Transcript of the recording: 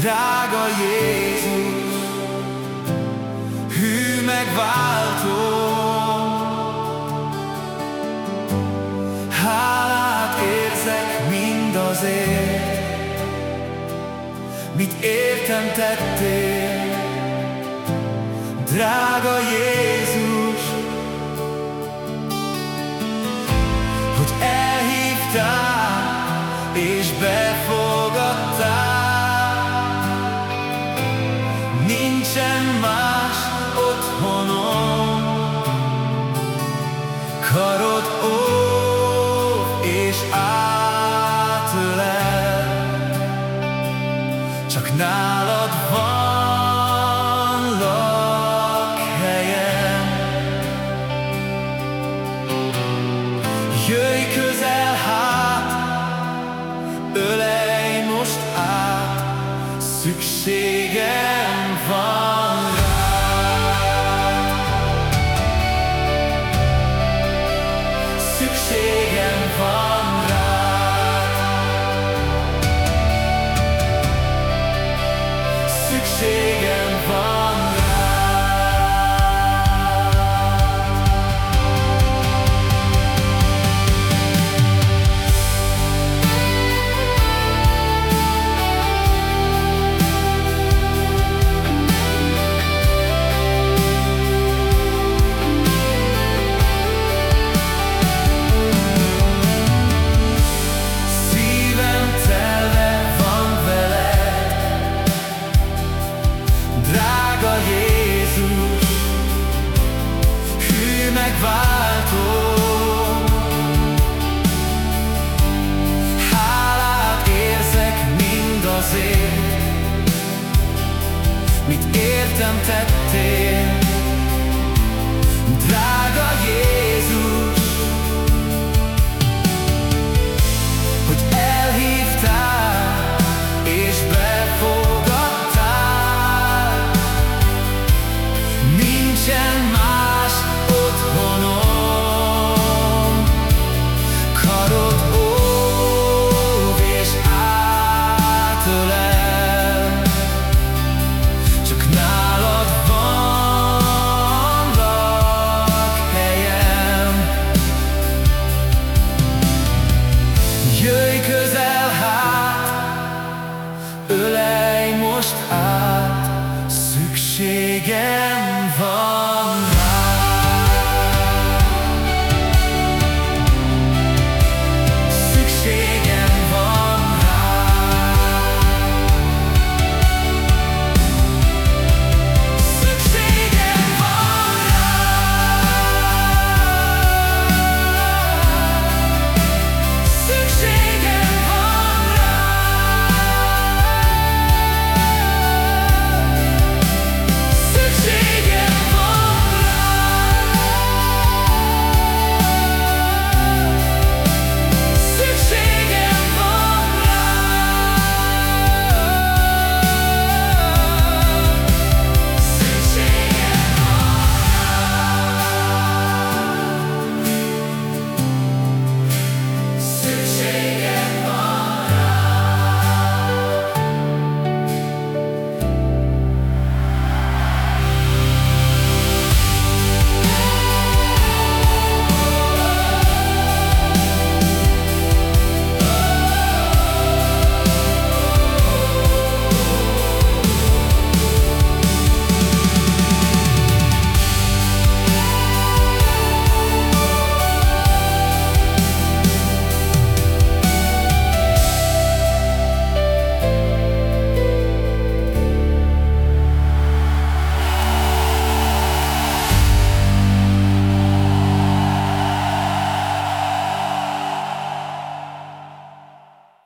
drága Jézus, hű megváltó. Hálát érzek mindazért, mit értem tettél, drága Jézus, hogy elhívtál és be. Karod óv és átölel Csak nálad van lakhelyem. Jöjj közel hát, ölej most át Szükség succes. megtettél Drága Jézus Hogy elhívtál és befogadtál Nincsen más otthonom. Karod óv és átölel Csak nem